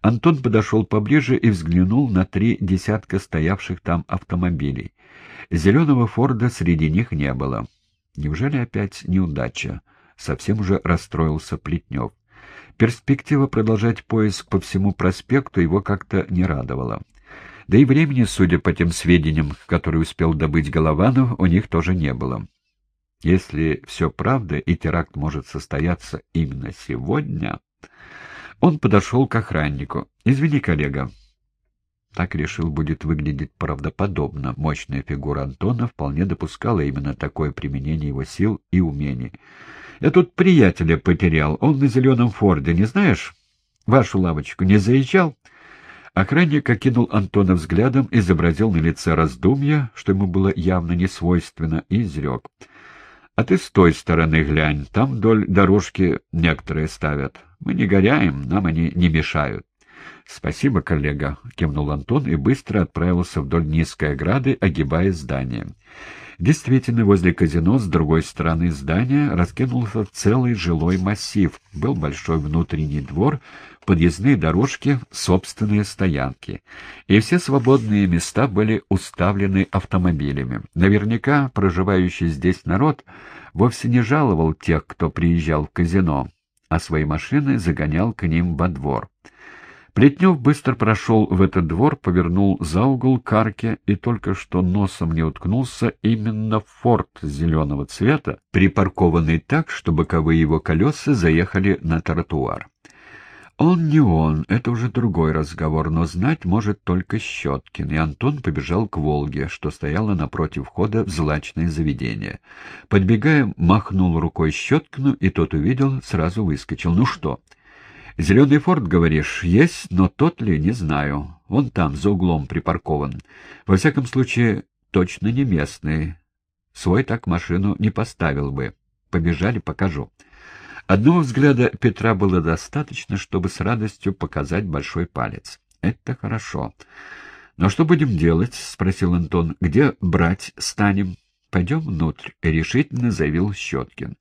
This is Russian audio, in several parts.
Антон подошел поближе и взглянул на три десятка стоявших там автомобилей. Зеленого «Форда» среди них не было. Неужели опять неудача? Совсем уже расстроился Плетнев. Перспектива продолжать поиск по всему проспекту его как-то не радовала. Да и времени, судя по тем сведениям, которые успел добыть Голованов, у них тоже не было. Если все правда и теракт может состояться именно сегодня... Он подошел к охраннику. «Извини, коллега». Так решил, будет выглядеть правдоподобно. Мощная фигура Антона вполне допускала именно такое применение его сил и умений. «Я тут приятеля потерял. Он на зеленом форде, не знаешь? Вашу лавочку не заезжал?» Охранник окинул Антона взглядом, изобразил на лице раздумья, что ему было явно не свойственно, и изрек. А ты с той стороны глянь, там вдоль дорожки некоторые ставят. Мы не горяем, нам они не мешают. — Спасибо, коллега, — кивнул Антон и быстро отправился вдоль низкой ограды, огибая здание. Действительно, возле казино с другой стороны здания раскинулся целый жилой массив. Был большой внутренний двор, подъездные дорожки, собственные стоянки. И все свободные места были уставлены автомобилями. Наверняка проживающий здесь народ вовсе не жаловал тех, кто приезжал в казино, а свои машины загонял к ним во двор. Плетнев быстро прошел в этот двор, повернул за угол к арке и только что носом не уткнулся именно форт зеленого цвета, припаркованный так, что боковые его колеса заехали на тротуар. Он не он, это уже другой разговор, но знать может только Щеткин, и Антон побежал к «Волге», что стояло напротив входа в злачное заведение. Подбегая, махнул рукой Щеткину, и тот увидел, сразу выскочил. «Ну что?» «Зеленый форт, говоришь, есть, но тот ли, не знаю. Он там, за углом припаркован. Во всяком случае, точно не местный. Свой так машину не поставил бы. Побежали, покажу». Одного взгляда Петра было достаточно, чтобы с радостью показать большой палец. «Это хорошо. Но что будем делать?» — спросил Антон. «Где брать станем?» «Пойдем внутрь», — решительно заявил Щеткин.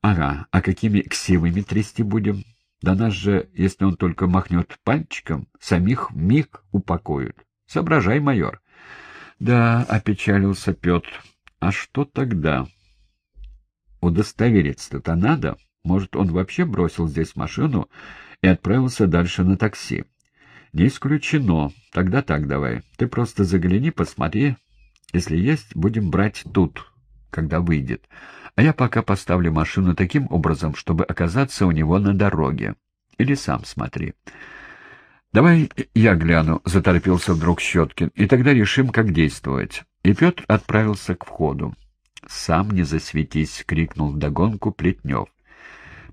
«Ага, а какими ксивами трясти будем? Да нас же, если он только махнет пальчиком, самих миг упокоят. Соображай, майор». «Да», — опечалился Петр. «А что тогда?» «Удостовериться-то надо?» Может, он вообще бросил здесь машину и отправился дальше на такси? Не исключено. Тогда так давай. Ты просто загляни, посмотри. Если есть, будем брать тут, когда выйдет. А я пока поставлю машину таким образом, чтобы оказаться у него на дороге. Или сам смотри. «Давай я гляну», — заторопился вдруг Щеткин, — «и тогда решим, как действовать». И Петр отправился к входу. «Сам не засветись!» — крикнул вдогонку Плетнев.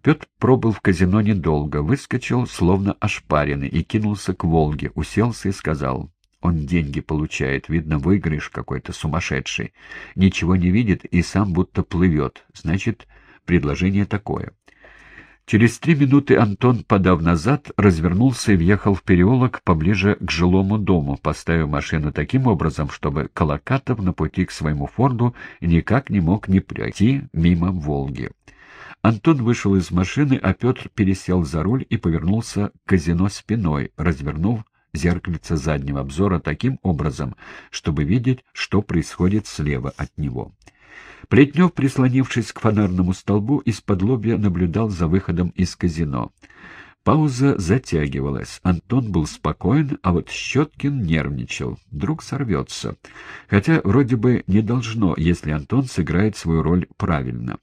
Петр пробыл в казино недолго, выскочил, словно ошпаренный, и кинулся к Волге, уселся и сказал... Он деньги получает, видно, выигрыш какой-то сумасшедший. Ничего не видит и сам будто плывет. Значит, предложение такое. Через три минуты Антон, подав назад, развернулся и въехал в переулок поближе к жилому дому, поставив машину таким образом, чтобы Колокатов на пути к своему форду никак не мог не пройти мимо Волги. Антон вышел из машины, а Петр пересел за руль и повернулся к казино спиной, развернув зеркальце заднего обзора таким образом, чтобы видеть, что происходит слева от него. Плетнев, прислонившись к фонарному столбу, из-под лобья наблюдал за выходом из казино. Пауза затягивалась. Антон был спокоен, а вот Щеткин нервничал. Вдруг сорвется. Хотя вроде бы не должно, если Антон сыграет свою роль правильно.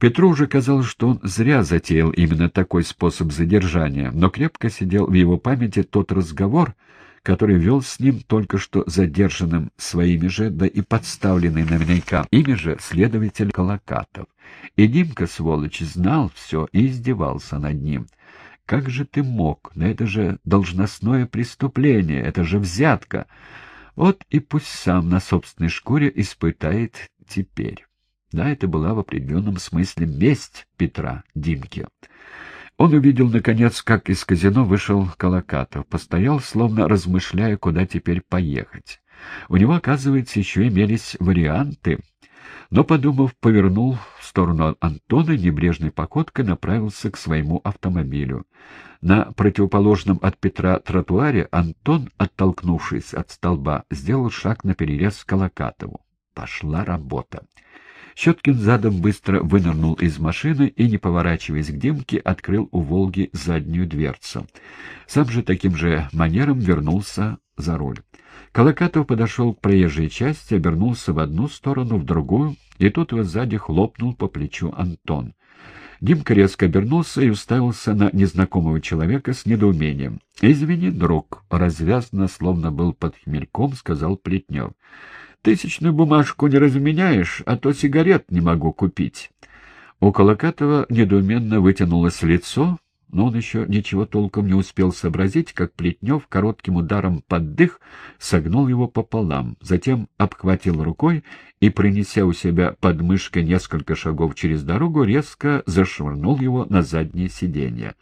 Петру уже казалось, что он зря затеял именно такой способ задержания, но крепко сидел в его памяти тот разговор, который вел с ним только что задержанным своими же, да и подставленный наверняка ими же следователь Колокатов. И Димка, сволочь, знал все и издевался над ним. «Как же ты мог? Да это же должностное преступление, это же взятка!» Вот и пусть сам на собственной шкуре испытает теперь. Да, это была в определенном смысле месть Петра Димке. Он увидел, наконец, как из казино вышел Колокатов, постоял, словно размышляя, куда теперь поехать. У него, оказывается, еще имелись варианты. но, подумав, повернул в сторону Антона небрежной походкой направился к своему автомобилю. На противоположном от Петра тротуаре Антон, оттолкнувшись от столба, сделал шаг на перерез Колокатову. Пошла работа. Щеткин задом быстро вынырнул из машины и, не поворачиваясь к Димке, открыл у «Волги» заднюю дверцу. Сам же таким же манером вернулся за руль. Колокатов подошел к проезжей части, обернулся в одну сторону, в другую, и тут его сзади хлопнул по плечу Антон. Димка резко обернулся и уставился на незнакомого человека с недоумением. — Извини, друг, — развязно, словно был под хмельком, сказал Плетнев. — Тысячную бумажку не разменяешь, а то сигарет не могу купить. У Колокатова недоуменно вытянулось лицо, но он еще ничего толком не успел сообразить, как Плетнев коротким ударом под дых согнул его пополам, затем обхватил рукой и, принеся у себя под мышкой несколько шагов через дорогу, резко зашвырнул его на заднее сиденье.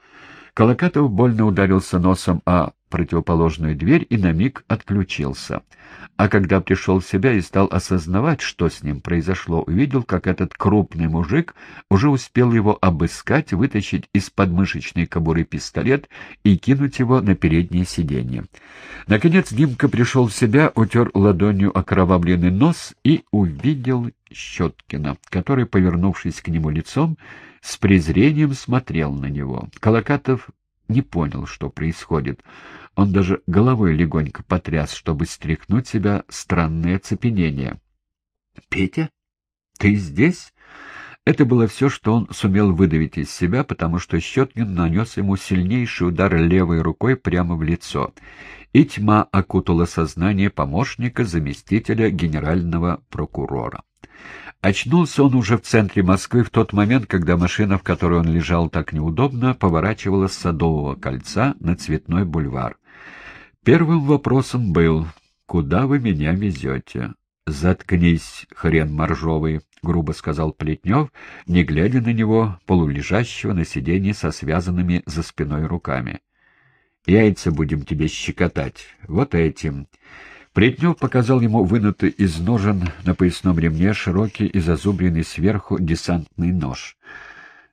Колокатов больно ударился носом о противоположную дверь и на миг отключился. А когда пришел в себя и стал осознавать, что с ним произошло, увидел, как этот крупный мужик уже успел его обыскать, вытащить из подмышечной кобуры пистолет и кинуть его на переднее сиденье. Наконец Димка пришел в себя, утер ладонью окровавленный нос и увидел Щеткина, который, повернувшись к нему лицом, с презрением смотрел на него. Колокатов не понял, что происходит. Он даже головой легонько потряс, чтобы стряхнуть себя странное оцепенение. — Петя, ты здесь? Это было все, что он сумел выдавить из себя, потому что Щеткин нанес ему сильнейший удар левой рукой прямо в лицо, и тьма окутала сознание помощника заместителя генерального прокурора. Очнулся он уже в центре Москвы в тот момент, когда машина, в которой он лежал так неудобно, поворачивала с Садового кольца на Цветной бульвар. Первым вопросом был «Куда вы меня везете?» «Заткнись, хрен моржовый», — грубо сказал Плетнев, не глядя на него, полулежащего на сиденье со связанными за спиной руками. «Яйца будем тебе щекотать. Вот этим». Плетнев показал ему вынутый из ножен на поясном ремне широкий и зазубренный сверху десантный нож.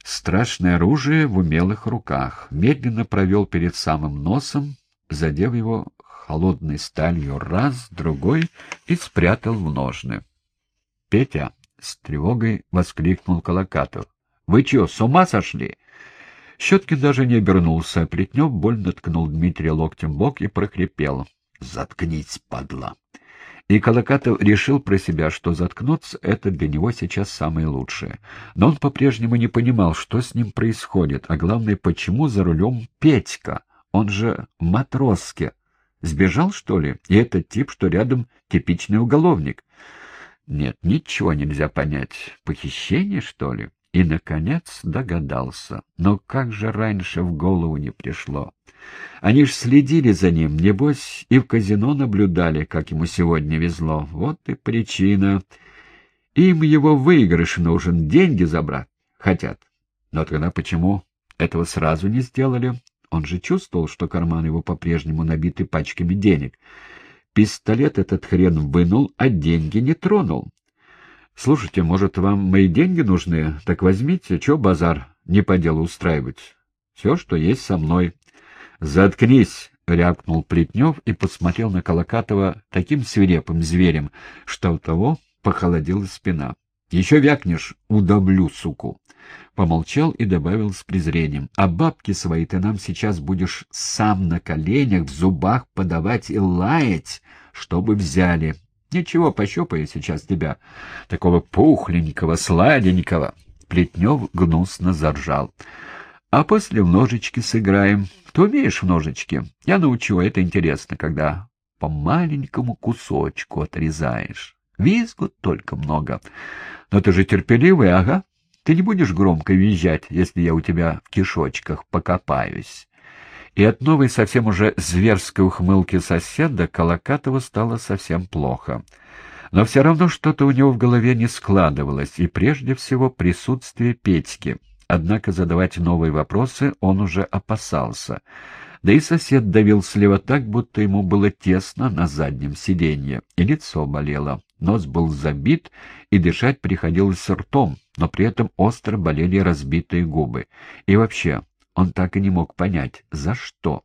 Страшное оружие в умелых руках. Медленно провел перед самым носом, задев его холодной сталью раз, другой и спрятал в ножны. — Петя! — с тревогой воскликнул Колокатов. — Вы чё, с ума сошли? Щеткин даже не обернулся, Плетнев больно ткнул Дмитрия локтем бок и прохрипел. «Заткнись, падла!» И Колокатов решил про себя, что заткнуться — это для него сейчас самое лучшее. Но он по-прежнему не понимал, что с ним происходит, а главное, почему за рулем Петька, он же в матроске. Сбежал, что ли? И этот тип, что рядом, типичный уголовник. Нет, ничего нельзя понять. Похищение, что ли? И, наконец, догадался. Но как же раньше в голову не пришло? Они ж следили за ним, небось, и в казино наблюдали, как ему сегодня везло. Вот и причина. Им его выигрыш нужен, деньги забрать хотят. Но тогда почему этого сразу не сделали? Он же чувствовал, что карман его по-прежнему набиты пачками денег. Пистолет этот хрен вынул, а деньги не тронул. «Слушайте, может, вам мои деньги нужны? Так возьмите, чё базар не по делу устраивать? Все, что есть со мной». «Заткнись!» — рявкнул Плетнев и посмотрел на Колокатова таким свирепым зверем, что у того похолодела спина. «Еще вякнешь, удавлю, суку!» Помолчал и добавил с презрением. «А бабки свои ты нам сейчас будешь сам на коленях, в зубах подавать и лаять, чтобы взяли. Ничего, пощупаю сейчас тебя, такого пухленького, сладенького. Плетнев гнусно заржал. А после в ножички сыграем. Ты умеешь в ножички? Я научу, это интересно, когда по маленькому кусочку отрезаешь. Визгут только много. Но ты же терпеливый, ага. Ты не будешь громко визжать, если я у тебя в кишочках покопаюсь и от новой совсем уже зверской ухмылки соседа Колокатову стало совсем плохо. Но все равно что-то у него в голове не складывалось, и прежде всего присутствие Петьки. Однако задавать новые вопросы он уже опасался. Да и сосед давил слева так, будто ему было тесно на заднем сиденье, и лицо болело. Нос был забит, и дышать приходилось ртом, но при этом остро болели разбитые губы. И вообще, он так и не мог понять, за что.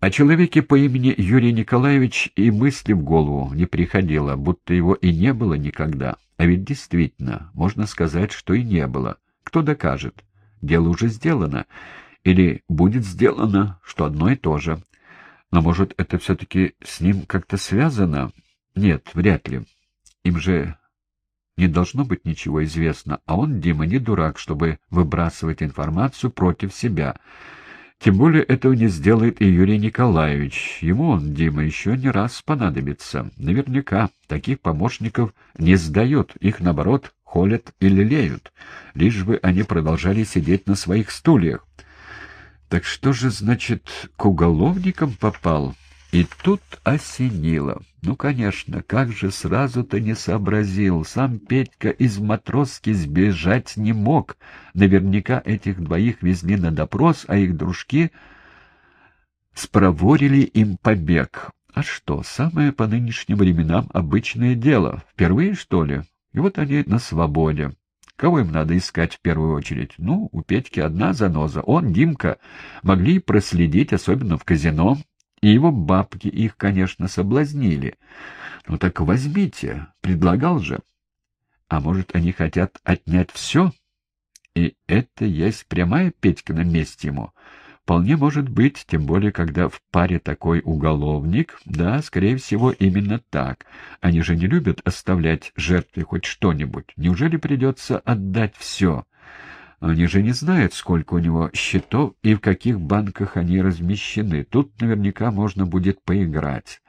О человеке по имени Юрий Николаевич и мысли в голову не приходило, будто его и не было никогда. А ведь действительно, можно сказать, что и не было. Кто докажет? Дело уже сделано. Или будет сделано, что одно и то же. Но, может, это все-таки с ним как-то связано? Нет, вряд ли. Им же не должно быть ничего известно, а он, Дима, не дурак, чтобы выбрасывать информацию против себя. Тем более этого не сделает и Юрий Николаевич. Ему он, Дима, еще не раз понадобится. Наверняка таких помощников не сдают, их, наоборот, холят и лелеют, лишь бы они продолжали сидеть на своих стульях. Так что же, значит, к уголовникам попал? И тут осенило. Ну, конечно, как же сразу-то не сообразил. Сам Петька из матроски сбежать не мог. Наверняка этих двоих везли на допрос, а их дружки спроворили им побег. А что, самое по нынешним временам обычное дело. Впервые, что ли? И вот они на свободе. Кого им надо искать в первую очередь? Ну, у Петьки одна заноза. Он, Димка, могли проследить, особенно в казино, и его бабки их, конечно, соблазнили. Ну так возьмите, предлагал же. А может, они хотят отнять все? И это есть прямая Петька на месте ему. Вполне может быть, тем более, когда в паре такой уголовник. Да, скорее всего, именно так. Они же не любят оставлять жертве хоть что-нибудь. Неужели придется отдать все? Они же не знают, сколько у него счетов и в каких банках они размещены. Тут наверняка можно будет поиграть.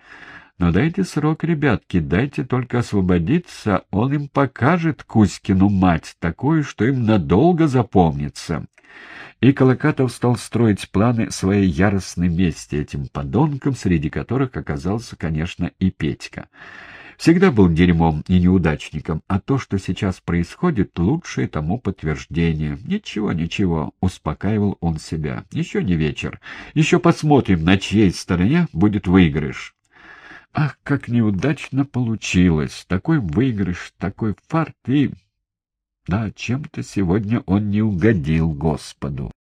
Но дайте срок, ребятки, дайте только освободиться, он им покажет Кузькину мать, такую, что им надолго запомнится. И Колокатов стал строить планы своей яростной мести этим подонкам, среди которых оказался, конечно, и Петька. Всегда был дерьмом и неудачником, а то, что сейчас происходит, лучшее тому подтверждение. Ничего, ничего, успокаивал он себя. Еще не вечер. Еще посмотрим, на чьей стороне будет выигрыш. Ах, как неудачно получилось! Такой выигрыш, такой фарт и... Да, чем-то сегодня он не угодил Господу.